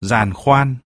giàn khoan.